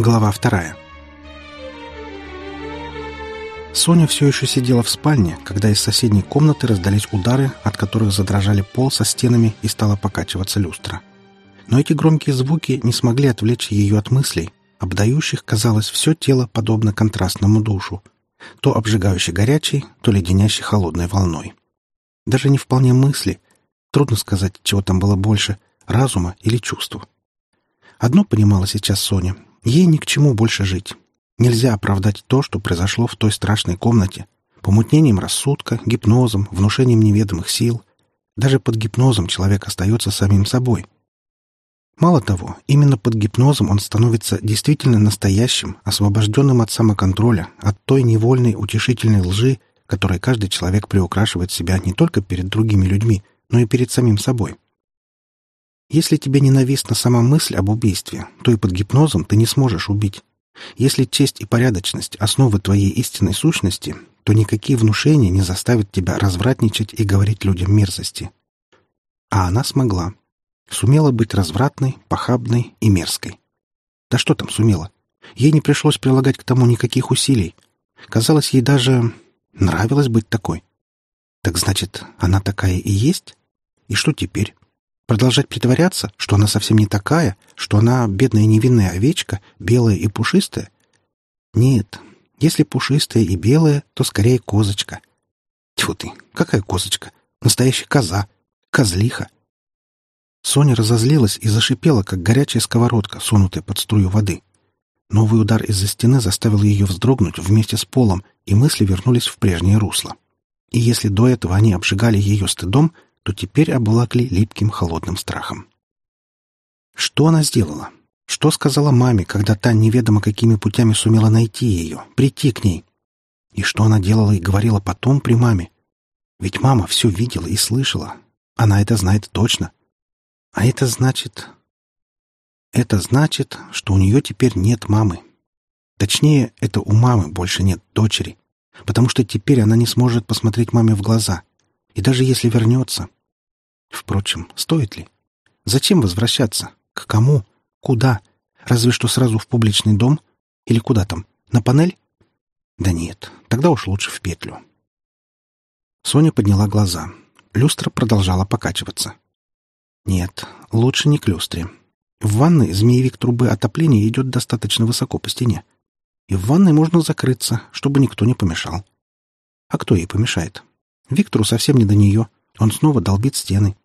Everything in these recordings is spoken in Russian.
Глава вторая. Соня все еще сидела в спальне, когда из соседней комнаты раздались удары, от которых задрожали пол со стенами и стала покачиваться люстра. Но эти громкие звуки не смогли отвлечь ее от мыслей, обдающих, казалось, все тело подобно контрастному душу, то обжигающе горячей, то леденящей холодной волной. Даже не вполне мысли, трудно сказать, чего там было больше, разума или чувства. Одно понимала сейчас Соня — Ей ни к чему больше жить. Нельзя оправдать то, что произошло в той страшной комнате. Помутнением рассудка, гипнозом, внушением неведомых сил. Даже под гипнозом человек остается самим собой. Мало того, именно под гипнозом он становится действительно настоящим, освобожденным от самоконтроля, от той невольной утешительной лжи, которой каждый человек приукрашивает себя не только перед другими людьми, но и перед самим собой. Если тебе ненавистна сама мысль об убийстве, то и под гипнозом ты не сможешь убить. Если честь и порядочность — основы твоей истинной сущности, то никакие внушения не заставят тебя развратничать и говорить людям мерзости. А она смогла. Сумела быть развратной, похабной и мерзкой. Да что там сумела? Ей не пришлось прилагать к тому никаких усилий. Казалось, ей даже нравилось быть такой. Так значит, она такая и есть? И что теперь? Продолжать притворяться, что она совсем не такая, что она бедная невинная овечка, белая и пушистая? Нет, если пушистая и белая, то скорее козочка. Тьфу ты, какая козочка? Настоящая коза. Козлиха. Соня разозлилась и зашипела, как горячая сковородка, сунутая под струю воды. Новый удар из-за стены заставил ее вздрогнуть вместе с полом, и мысли вернулись в прежнее русло. И если до этого они обжигали ее стыдом, то теперь обволокли липким холодным страхом. Что она сделала? Что сказала маме, когда та неведомо какими путями сумела найти ее, прийти к ней? И что она делала и говорила потом при маме? Ведь мама все видела и слышала. Она это знает точно. А это значит... Это значит, что у нее теперь нет мамы. Точнее, это у мамы больше нет дочери, потому что теперь она не сможет посмотреть маме в глаза, и даже если вернется... Впрочем, стоит ли? Зачем возвращаться? К кому? Куда? Разве что сразу в публичный дом? Или куда там? На панель? Да нет, тогда уж лучше в петлю. Соня подняла глаза. Люстра продолжала покачиваться. Нет, лучше не к люстре. В ванной змеевик трубы отопления идет достаточно высоко по стене. И в ванной можно закрыться, чтобы никто не помешал. А кто ей помешает? Виктору совсем не до нее. Он снова долбит стены.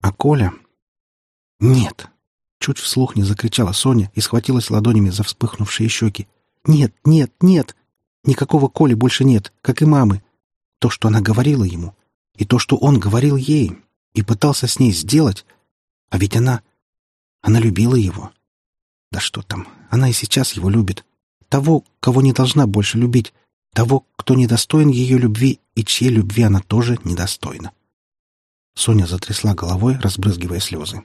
А Коля... Нет. Чуть вслух не закричала Соня и схватилась ладонями за вспыхнувшие щеки. Нет, нет, нет. Никакого Коли больше нет, как и мамы. То, что она говорила ему, и то, что он говорил ей, и пытался с ней сделать. А ведь она... Она любила его. Да что там, она и сейчас его любит. Того, кого не должна больше любить, того, кто недостоин ее любви и чьей любви она тоже недостойна. Соня затрясла головой, разбрызгивая слезы.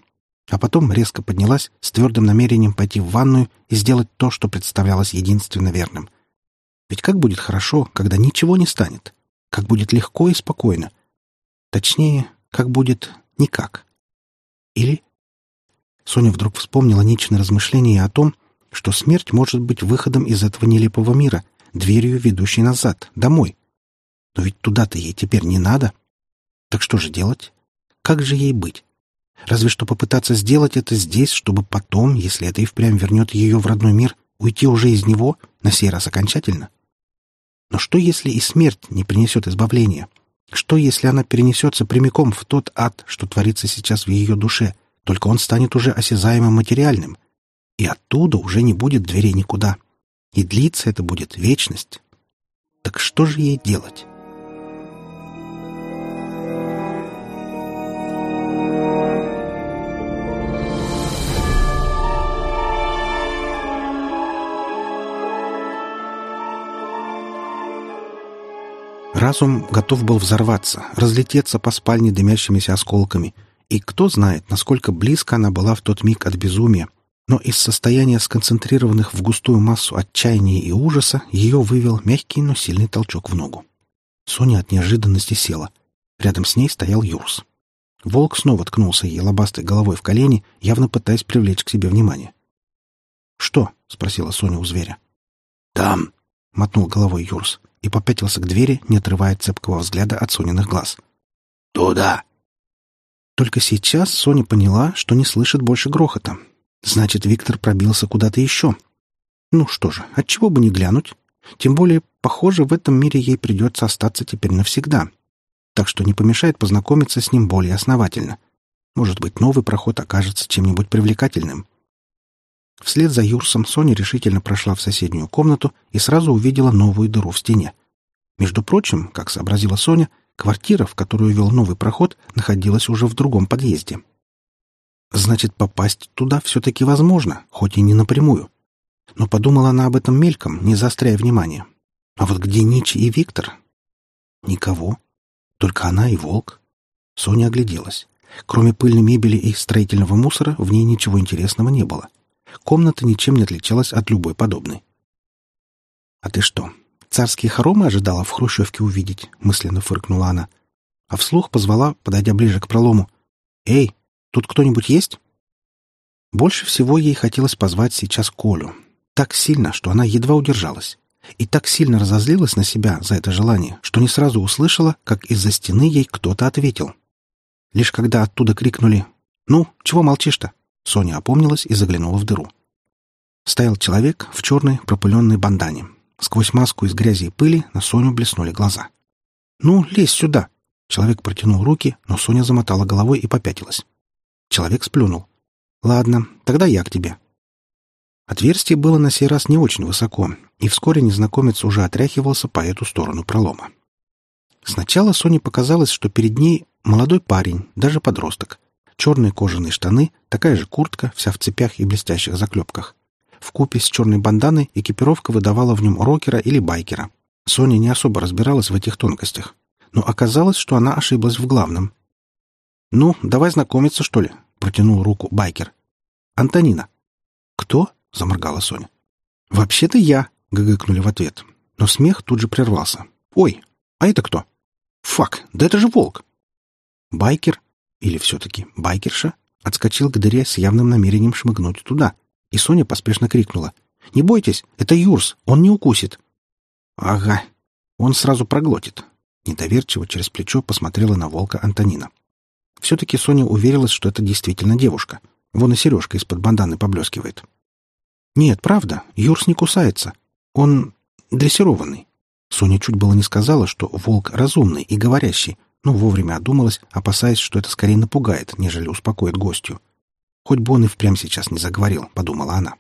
А потом резко поднялась с твердым намерением пойти в ванную и сделать то, что представлялось единственно верным. Ведь как будет хорошо, когда ничего не станет? Как будет легко и спокойно? Точнее, как будет никак. Или... Соня вдруг вспомнила Ничное размышление о том, что смерть может быть выходом из этого нелепого мира — дверью, ведущей назад, домой. Но ведь туда-то ей теперь не надо. Так что же делать? Как же ей быть? Разве что попытаться сделать это здесь, чтобы потом, если это и впрямь вернет ее в родной мир, уйти уже из него, на сей раз окончательно? Но что, если и смерть не принесет избавления? Что, если она перенесется прямиком в тот ад, что творится сейчас в ее душе, только он станет уже осязаемым материальным, и оттуда уже не будет дверей никуда? — и длиться это будет вечность. Так что же ей делать? Разум готов был взорваться, разлететься по спальне дымящимися осколками. И кто знает, насколько близко она была в тот миг от безумия, но из состояния сконцентрированных в густую массу отчаяния и ужаса ее вывел мягкий, но сильный толчок в ногу. Соня от неожиданности села. Рядом с ней стоял Юрс. Волк снова ткнулся ей лобастой головой в колени, явно пытаясь привлечь к себе внимание. «Что?» спросила Соня у зверя. «Там!» — мотнул головой Юрс и попятился к двери, не отрывая цепкого взгляда от Сониных глаз. «Туда!» Только сейчас Соня поняла, что не слышит больше грохота. Значит, Виктор пробился куда-то еще. Ну что же, отчего бы не глянуть? Тем более, похоже, в этом мире ей придется остаться теперь навсегда. Так что не помешает познакомиться с ним более основательно. Может быть, новый проход окажется чем-нибудь привлекательным. Вслед за Юрсом Соня решительно прошла в соседнюю комнату и сразу увидела новую дыру в стене. Между прочим, как сообразила Соня, квартира, в которую вел новый проход, находилась уже в другом подъезде. Значит, попасть туда все-таки возможно, хоть и не напрямую. Но подумала она об этом мельком, не заостряя внимания. А вот где Ничи и Виктор? Никого. Только она и волк. Соня огляделась. Кроме пыльной мебели и строительного мусора, в ней ничего интересного не было. Комната ничем не отличалась от любой подобной. «А ты что, царские хоромы ожидала в хрущевке увидеть?» — мысленно фыркнула она. А вслух позвала, подойдя ближе к пролому. «Эй, тут кто-нибудь есть?» Больше всего ей хотелось позвать сейчас Колю. Так сильно, что она едва удержалась. И так сильно разозлилась на себя за это желание, что не сразу услышала, как из-за стены ей кто-то ответил. Лишь когда оттуда крикнули «Ну, чего молчишь-то?» Соня опомнилась и заглянула в дыру. Стоял человек в черной пропыленной бандане. Сквозь маску из грязи и пыли на Соню блеснули глаза. «Ну, лезь сюда!» Человек протянул руки, но Соня замотала головой и попятилась. Человек сплюнул. «Ладно, тогда я к тебе». Отверстие было на сей раз не очень высоко, и вскоре незнакомец уже отряхивался по эту сторону пролома. Сначала Соне показалось, что перед ней молодой парень, даже подросток черные кожаные штаны, такая же куртка, вся в цепях и блестящих заклепках. В купе с черной банданой экипировка выдавала в нем рокера или байкера. Соня не особо разбиралась в этих тонкостях. Но оказалось, что она ошиблась в главном. «Ну, давай знакомиться, что ли?» — протянул руку байкер. «Антонина». «Кто?» — заморгала Соня. «Вообще-то я», — гыгыкнули в ответ. Но смех тут же прервался. «Ой, а это кто?» «Фак, да это же волк!» Байкер или все-таки байкерша отскочил к дыре с явным намерением шмыгнуть туда, и Соня поспешно крикнула. «Не бойтесь, это Юрс, он не укусит». «Ага, он сразу проглотит». Недоверчиво через плечо посмотрела на волка Антонина. Все-таки Соня уверилась, что это действительно девушка. Вон и сережка из-под банданы поблескивает. «Нет, правда, Юрс не кусается. Он дрессированный». Соня чуть было не сказала, что волк разумный и говорящий, но вовремя одумалась, опасаясь, что это скорее напугает, нежели успокоит гостью. «Хоть бы он и впрямь сейчас не заговорил», — подумала она.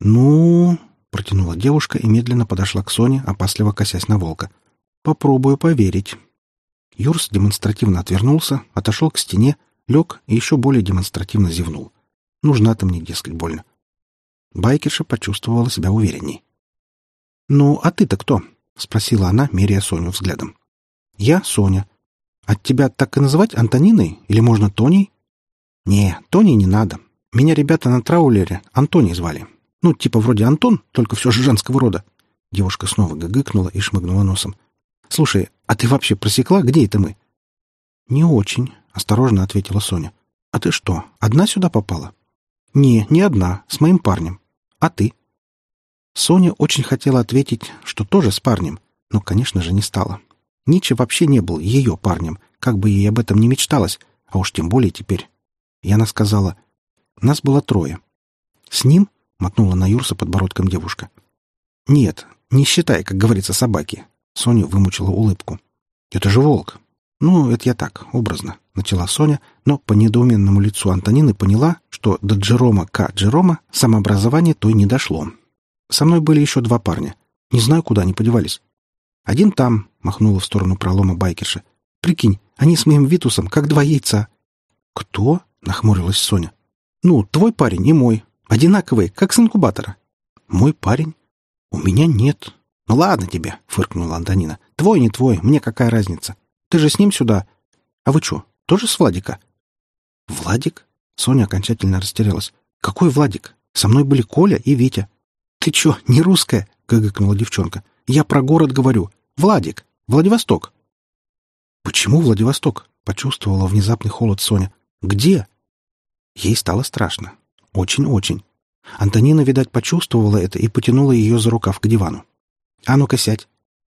«Ну...» — протянула девушка и медленно подошла к Соне, опасливо косясь на волка. «Попробую поверить». Юрс демонстративно отвернулся, отошел к стене, лег и еще более демонстративно зевнул. Нужна-то мне, дескать, больно. Байкерша почувствовала себя уверенней. «Ну, а ты-то кто?» — спросила она, меряя Соню взглядом. «Я Соня. От тебя так и называть Антониной? Или можно Тоней?» «Не, Тони не надо. Меня ребята на траулере Антоний звали. Ну, типа вроде Антон, только все же женского рода». Девушка снова гыгыкнула и шмыгнула носом. «Слушай, а ты вообще просекла, где это мы?» «Не очень», — осторожно ответила Соня. «А ты что, одна сюда попала?» «Не, не одна, с моим парнем. А ты?» Соня очень хотела ответить, что тоже с парнем, но, конечно же, не стала. Ниче вообще не был ее парнем, как бы ей об этом не мечталось, а уж тем более теперь. И она сказала, нас было трое. «С ним?» — мотнула на Юрса подбородком девушка. «Нет, не считай, как говорится, собаки». Соня вымучила улыбку. «Это же волк». «Ну, это я так, образно», — начала Соня, но по недоуменному лицу Антонины поняла, что до Джерома К. Джерома самообразование той не дошло. Со мной были еще два парня. Не знаю, куда они подевались. «Один там», — махнула в сторону пролома байкерша. «Прикинь, они с моим Витусом как два яйца». «Кто?» — нахмурилась Соня. «Ну, твой парень и мой. Одинаковые, как с инкубатора». «Мой парень? У меня нет». «Ну ладно тебе», — фыркнула Антонина. «Твой, не твой, мне какая разница? Ты же с ним сюда. А вы что, тоже с Владика?» «Владик?» Соня окончательно растерялась. «Какой Владик? Со мной были Коля и Витя». «Ты что, не русская?» — гыгыкнула девчонка. «Я про город говорю. Владик, Владивосток. Почему Владивосток? Почувствовала внезапный холод Соня. Где? Ей стало страшно. Очень-очень. Антонина, видать, почувствовала это и потянула ее за рукав к дивану. «А ну-ка сядь!»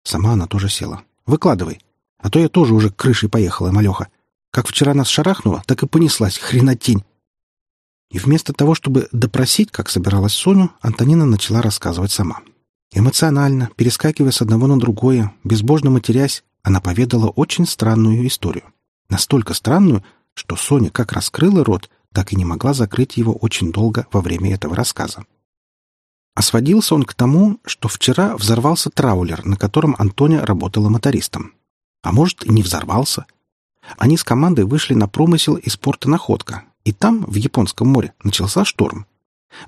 Сама она тоже села. «Выкладывай. А то я тоже уже к крыше поехала, малеха. Как вчера нас шарахнуло, так и понеслась, хренотень!» И вместо того, чтобы допросить, как собиралась Соню, Антонина начала рассказывать сама. Эмоционально, перескакивая с одного на другое, безбожно матерясь, она поведала очень странную историю. Настолько странную, что Соня как раскрыла рот, так и не могла закрыть его очень долго во время этого рассказа. А сводился он к тому, что вчера взорвался траулер, на котором Антоня работала мотористом. А может, и не взорвался. Они с командой вышли на промысел из порта Находка, и там, в Японском море, начался шторм.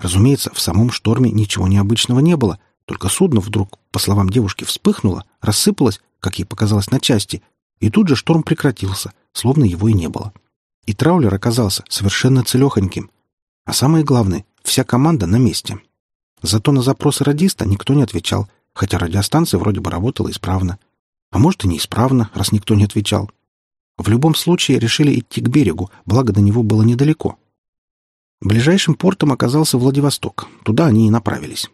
Разумеется, в самом шторме ничего необычного не было, только судно вдруг, по словам девушки, вспыхнуло, рассыпалось, как ей показалось, на части, и тут же шторм прекратился, словно его и не было. И траулер оказался совершенно целехоньким. А самое главное, вся команда на месте. Зато на запросы радиста никто не отвечал, хотя радиостанция вроде бы работала исправно. А может и неисправно, раз никто не отвечал. В любом случае решили идти к берегу, благо до него было недалеко. Ближайшим портом оказался Владивосток. Туда они и направились.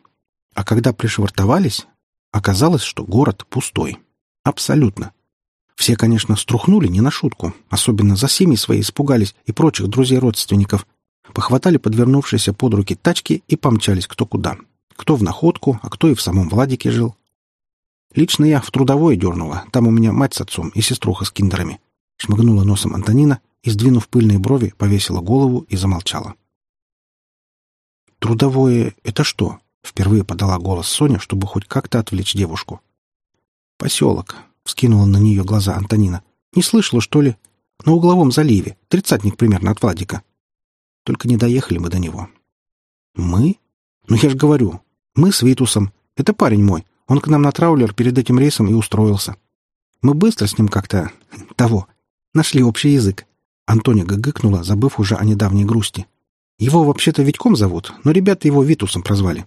А когда пришвартовались, оказалось, что город пустой. Абсолютно. Все, конечно, струхнули не на шутку. Особенно за семьи свои испугались и прочих друзей-родственников. Похватали подвернувшиеся под руки тачки и помчались кто куда. Кто в находку, а кто и в самом Владике жил. Лично я в трудовое дернула. Там у меня мать с отцом и сеструха с киндерами. Шмыгнула носом Антонина и, сдвинув пыльные брови, повесила голову и замолчала. «Трудовое — это что?» — впервые подала голос Соня, чтобы хоть как-то отвлечь девушку. «Поселок», — вскинула на нее глаза Антонина. «Не слышала, что ли? На угловом заливе. Тридцатник примерно от Владика. Только не доехали мы до него». «Мы? Ну, я же говорю. Мы с Витусом. Это парень мой. Он к нам на траулер перед этим рейсом и устроился. Мы быстро с ним как-то... того. Нашли общий язык». Антоня гыгыкнула, забыв уже о недавней грусти. «Его вообще-то Витьком зовут, но ребята его Витусом прозвали».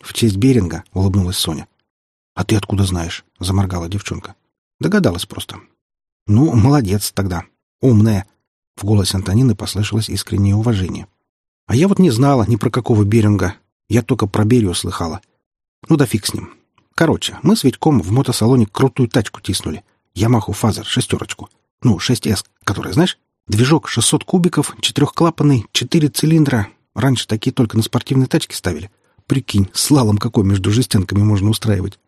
«В честь Беринга», — улыбнулась Соня. «А ты откуда знаешь?» — заморгала девчонка. «Догадалась просто». «Ну, молодец тогда. Умная». В голосе Антонины послышалось искреннее уважение. «А я вот не знала ни про какого Беринга. Я только про Берию слыхала. Ну да фиг с ним. Короче, мы с Витьком в мотосалоне крутую тачку тиснули. Ямаху Фазер, шестерочку. Ну, 6С, которая, знаешь, движок 600 кубиков, четырехклапанный, четыре цилиндра. Раньше такие только на спортивные тачки ставили. Прикинь, слалом какой между жестянками можно устраивать.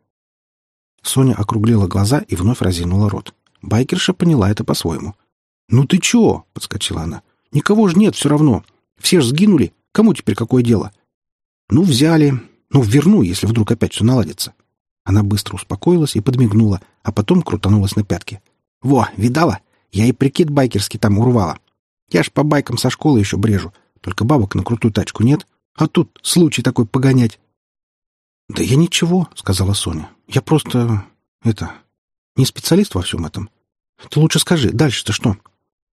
Соня округлила глаза и вновь разинула рот. Байкерша поняла это по-своему. «Ну ты чё?» — подскочила она. «Никого же нет все равно. Все ж сгинули. Кому теперь какое дело?» «Ну, взяли. Ну, верну, если вдруг опять все наладится». Она быстро успокоилась и подмигнула, а потом крутанулась на пятки. «Во, видала? Я и прикид байкерский там урвала. Я ж по байкам со школы еще брежу, только бабок на крутую тачку нет. А тут случай такой погонять. «Да я ничего», — сказала Соня. «Я просто... это... не специалист во всем этом. Ты лучше скажи, дальше-то что?»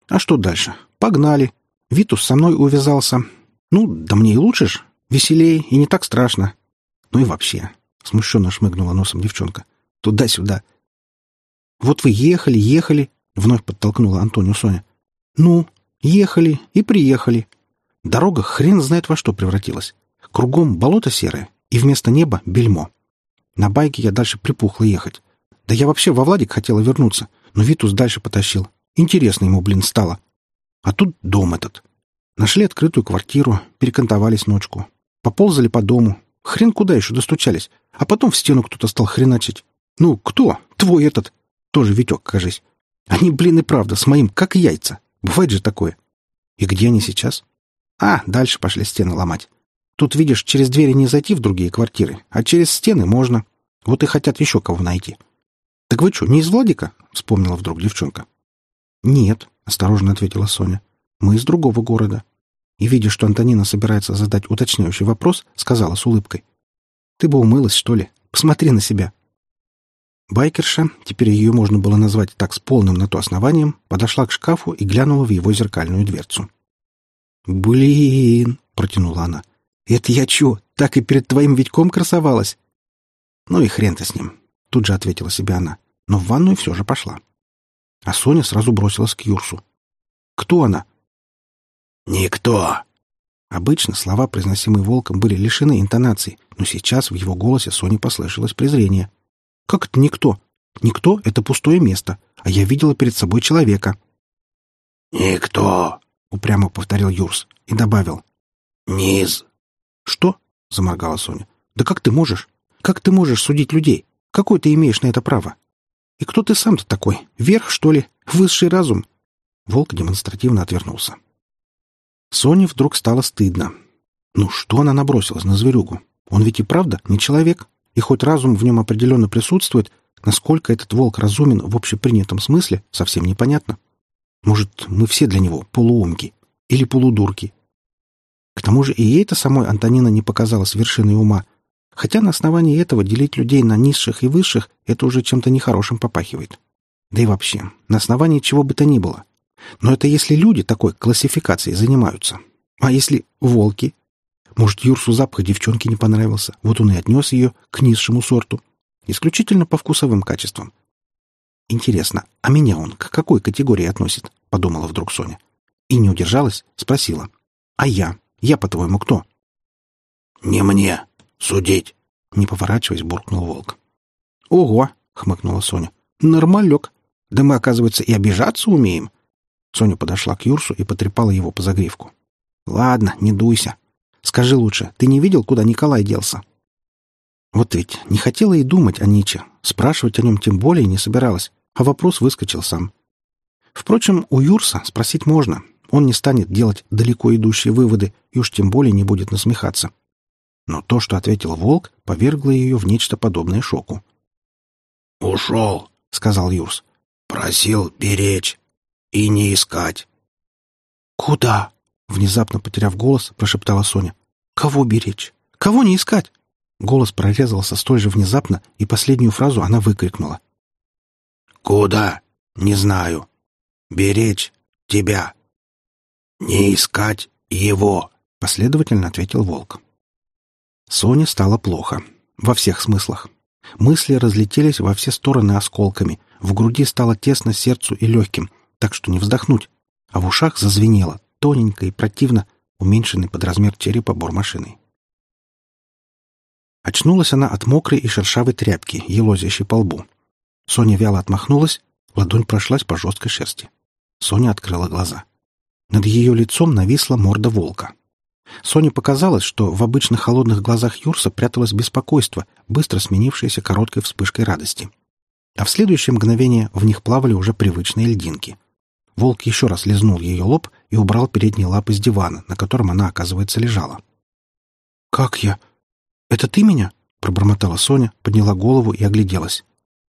«А что дальше? Погнали. Витус со мной увязался. Ну, да мне и лучше ж. Веселей и не так страшно. Ну и вообще...» — смущенно шмыгнула носом девчонка. «Туда-сюда». «Вот вы ехали, ехали», — вновь подтолкнула Антонию Соня. «Ну, ехали и приехали. Дорога хрен знает во что превратилась. Кругом болото серое, и вместо неба — бельмо. На байке я дальше припухла ехать. Да я вообще во Владик хотела вернуться, но Витус дальше потащил. Интересно ему, блин, стало. А тут дом этот. Нашли открытую квартиру, перекантовались ночку. Поползали по дому. Хрен куда еще достучались. А потом в стену кто-то стал хреначить. Ну, кто? Твой этот. Тоже Витек, кажись. Они, блин, и правда, с моим, как яйца. Бывает же такое. И где они сейчас? А, дальше пошли стены ломать. Тут, видишь, через двери не зайти в другие квартиры, а через стены можно. Вот и хотят еще кого найти. — Так вы что, не из Владика? — вспомнила вдруг девчонка. — Нет, — осторожно ответила Соня. — Мы из другого города. И, видя, что Антонина собирается задать уточняющий вопрос, сказала с улыбкой. — Ты бы умылась, что ли? Посмотри на себя. Байкерша, теперь ее можно было назвать так с полным на то основанием, подошла к шкафу и глянула в его зеркальную дверцу. «Блин!» — протянула она. «Это я чё, так и перед твоим Витьком красовалась?» «Ну и хрен ты с ним», — тут же ответила себе она, но в ванную все же пошла. А Соня сразу бросилась к Юрсу. «Кто она?» «Никто. Обычно слова, произносимые волком, были лишены интонации, но сейчас в его голосе Соне послышалось презрение. «Как это никто? Никто — это пустое место, а я видела перед собой человека». «Никто!» — упрямо повторил Юрс и добавил. «Низ!» «Что?» — заморгала Соня. «Да как ты можешь? Как ты можешь судить людей? Какое ты имеешь на это право? И кто ты сам-то такой? Верх, что ли? Высший разум?» Волк демонстративно отвернулся. Соне вдруг стало стыдно. Ну что она набросилась на зверюгу? Он ведь и правда не человек, и хоть разум в нем определенно присутствует, насколько этот волк разумен в общепринятом смысле, совсем непонятно. Может, мы все для него полуумки или полудурки. К тому же и ей-то самой Антонина не показалась вершиной ума, хотя на основании этого делить людей на низших и высших это уже чем-то нехорошим попахивает. Да и вообще, на основании чего бы то ни было — но это если люди такой классификацией занимаются. А если волки? Может, Юрсу запах девчонки не понравился, вот он и отнес ее к низшему сорту. Исключительно по вкусовым качествам. Интересно, а меня он к какой категории относит? Подумала вдруг Соня. И не удержалась, спросила. А я? Я, по-твоему, кто? Не мне судить. Не поворачиваясь, буркнул волк. Ого! хмыкнула Соня. Нормалек. Да мы, оказывается, и обижаться умеем. Соня подошла к Юрсу и потрепала его по загривку. «Ладно, не дуйся. Скажи лучше, ты не видел, куда Николай делся?» Вот ведь не хотела и думать о Ниче, спрашивать о нем тем более не собиралась, а вопрос выскочил сам. Впрочем, у Юрса спросить можно. Он не станет делать далеко идущие выводы и уж тем более не будет насмехаться. Но то, что ответил Волк, повергло ее в нечто подобное шоку. «Ушел», — сказал Юрс. «Просил беречь» и не искать. «Куда?» — внезапно потеряв голос, прошептала Соня. «Кого беречь? Кого не искать?» Голос прорезался столь же внезапно, и последнюю фразу она выкрикнула. «Куда? Не знаю. Беречь тебя. Не искать его», — последовательно ответил волк. Соне стало плохо. Во всех смыслах. Мысли разлетелись во все стороны осколками. В груди стало тесно сердцу и легким так что не вздохнуть, а в ушах зазвенело, тоненько и противно, уменьшенный под размер черепа бормашиной. Очнулась она от мокрой и шершавой тряпки, елозящей по лбу. Соня вяло отмахнулась, ладонь прошлась по жесткой шерсти. Соня открыла глаза. Над ее лицом нависла морда волка. Соне показалось, что в обычных холодных глазах Юрса пряталось беспокойство, быстро сменившееся короткой вспышкой радости. А в следующее мгновение в них плавали уже привычные льдинки. Волк еще раз лизнул ее лоб и убрал передние лапы с дивана, на котором она, оказывается, лежала. «Как я? Это ты меня?» — пробормотала Соня, подняла голову и огляделась.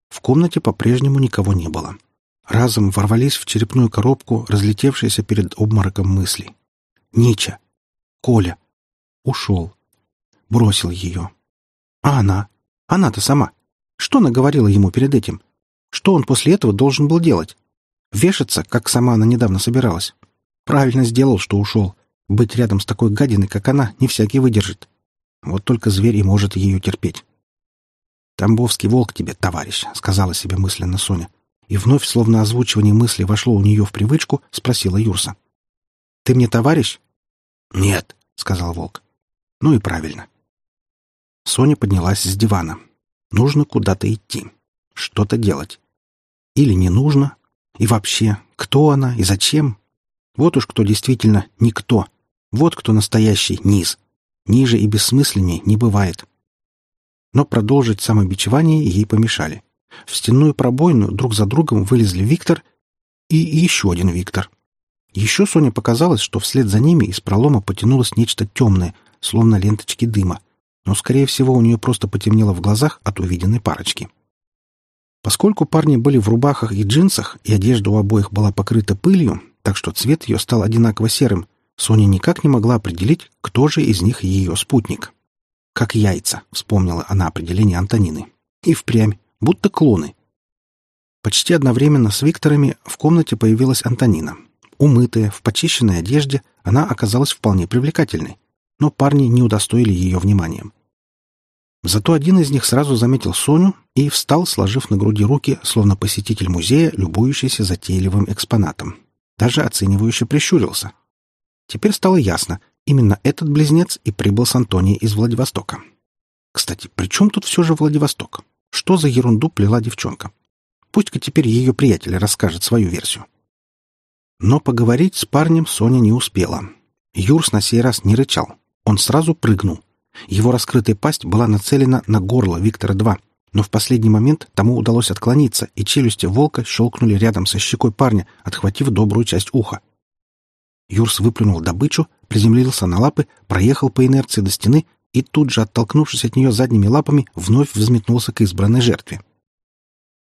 В комнате по-прежнему никого не было. Разом ворвались в черепную коробку, разлетевшиеся перед обмороком мысли. «Нича! Коля! Ушел! Бросил ее! А она? Она-то сама! Что наговорила ему перед этим? Что он после этого должен был делать? Вешаться, как сама она недавно собиралась. Правильно сделал, что ушел. Быть рядом с такой гадиной, как она, не всякий выдержит. Вот только зверь и может ее терпеть. «Тамбовский волк тебе, товарищ», — сказала себе мысленно Соня. И вновь, словно озвучивание мысли вошло у нее в привычку, спросила Юрса. «Ты мне товарищ?» «Нет», — сказал волк. «Ну и правильно». Соня поднялась с дивана. Нужно куда-то идти, что-то делать. Или не нужно, и вообще, кто она и зачем? Вот уж кто действительно никто. Вот кто настоящий низ. Ниже и бессмысленнее не бывает. Но продолжить самобичевание ей помешали. В стенную пробоину друг за другом вылезли Виктор и еще один Виктор. Еще Соне показалось, что вслед за ними из пролома потянулось нечто темное, словно ленточки дыма, но, скорее всего, у нее просто потемнело в глазах от увиденной парочки. Поскольку парни были в рубахах и джинсах, и одежда у обоих была покрыта пылью, так что цвет ее стал одинаково серым, Соня никак не могла определить, кто же из них ее спутник. «Как яйца», — вспомнила она определение Антонины. И впрямь, будто клоны. Почти одновременно с Викторами в комнате появилась Антонина. Умытая, в почищенной одежде, она оказалась вполне привлекательной, но парни не удостоили ее вниманием. Зато один из них сразу заметил Соню и встал, сложив на груди руки, словно посетитель музея, любующийся затейливым экспонатом. Даже оценивающе прищурился. Теперь стало ясно, Именно этот близнец и прибыл с Антонией из Владивостока. Кстати, при чем тут все же Владивосток? Что за ерунду плела девчонка? Пусть-ка теперь ее приятель расскажет свою версию. Но поговорить с парнем Соня не успела. Юрс на сей раз не рычал. Он сразу прыгнул. Его раскрытая пасть была нацелена на горло Виктора-2, но в последний момент тому удалось отклониться, и челюсти волка щелкнули рядом со щекой парня, отхватив добрую часть уха. Юрс выплюнул добычу, приземлился на лапы, проехал по инерции до стены и тут же, оттолкнувшись от нее задними лапами, вновь взметнулся к избранной жертве.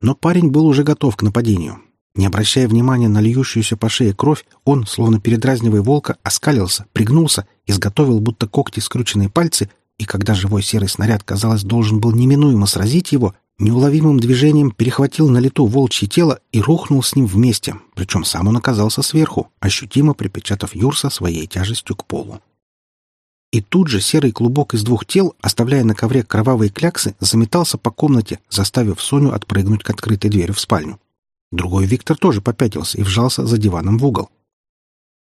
Но парень был уже готов к нападению. Не обращая внимания на льющуюся по шее кровь, он, словно передразнивая волка, оскалился, пригнулся, изготовил будто когти скрученные пальцы, и когда живой серый снаряд, казалось, должен был неминуемо сразить его, неуловимым движением перехватил на лету волчье тело и рухнул с ним вместе, причем сам он оказался сверху, ощутимо припечатав Юрса своей тяжестью к полу. И тут же серый клубок из двух тел, оставляя на ковре кровавые кляксы, заметался по комнате, заставив Соню отпрыгнуть к открытой двери в спальню. Другой Виктор тоже попятился и вжался за диваном в угол.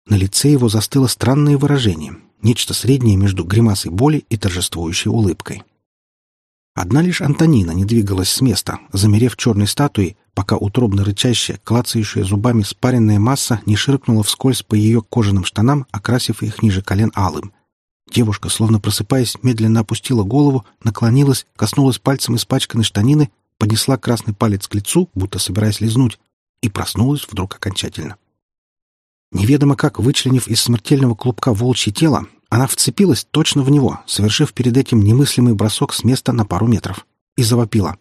На лице его застыло странное выражение, нечто среднее между гримасой боли и торжествующей улыбкой. Одна лишь Антонина не двигалась с места, замерев черной статуей, пока утробно рычащая, клацающая зубами спаренная масса не ширкнула вскользь по ее кожаным штанам, окрасив их ниже колен алым. Девушка, словно просыпаясь, медленно опустила голову, наклонилась, коснулась пальцем испачканной штанины поднесла красный палец к лицу, будто собираясь лизнуть, и проснулась вдруг окончательно. Неведомо как, вычленив из смертельного клубка волчье тело, она вцепилась точно в него, совершив перед этим немыслимый бросок с места на пару метров, и завопила.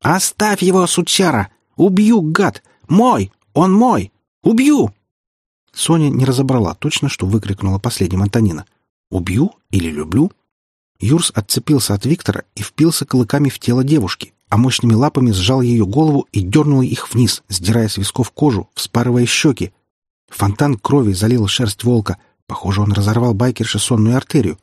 «Оставь его, сучара! Убью, гад! Мой! Он мой! Убью!» Соня не разобрала точно, что выкрикнула последним Антонина. «Убью или люблю?» Юрс отцепился от Виктора и впился клыками в тело девушки, а мощными лапами сжал ее голову и дернул их вниз, сдирая с висков кожу, вспарывая щеки. Фонтан крови залил шерсть волка. Похоже, он разорвал байкерше сонную артерию.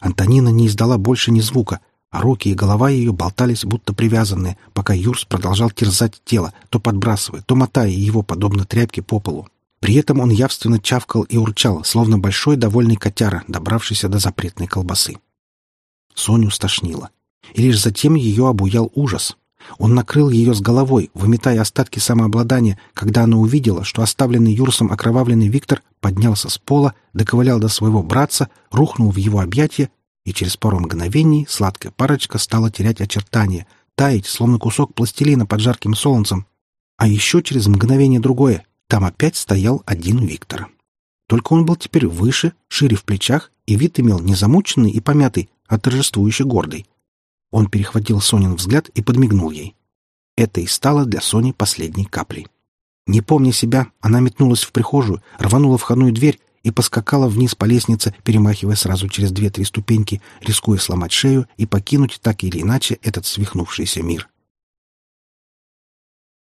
Антонина не издала больше ни звука, а руки и голова ее болтались, будто привязанные, пока Юрс продолжал терзать тело, то подбрасывая, то мотая его, подобно тряпке по полу. При этом он явственно чавкал и урчал, словно большой довольный котяра, добравшийся до запретной колбасы. Соню стошнило и лишь затем ее обуял ужас. Он накрыл ее с головой, выметая остатки самообладания, когда она увидела, что оставленный Юрсом окровавленный Виктор поднялся с пола, доковылял до своего братца, рухнул в его объятия, и через пару мгновений сладкая парочка стала терять очертания, таять, словно кусок пластилина под жарким солнцем. А еще через мгновение другое там опять стоял один Виктор. Только он был теперь выше, шире в плечах, и вид имел не замученный и помятый, а торжествующе гордый. Он перехватил Сонин взгляд и подмигнул ей. Это и стало для Сони последней каплей. Не помня себя, она метнулась в прихожую, рванула входную дверь и поскакала вниз по лестнице, перемахивая сразу через две-три ступеньки, рискуя сломать шею и покинуть так или иначе этот свихнувшийся мир.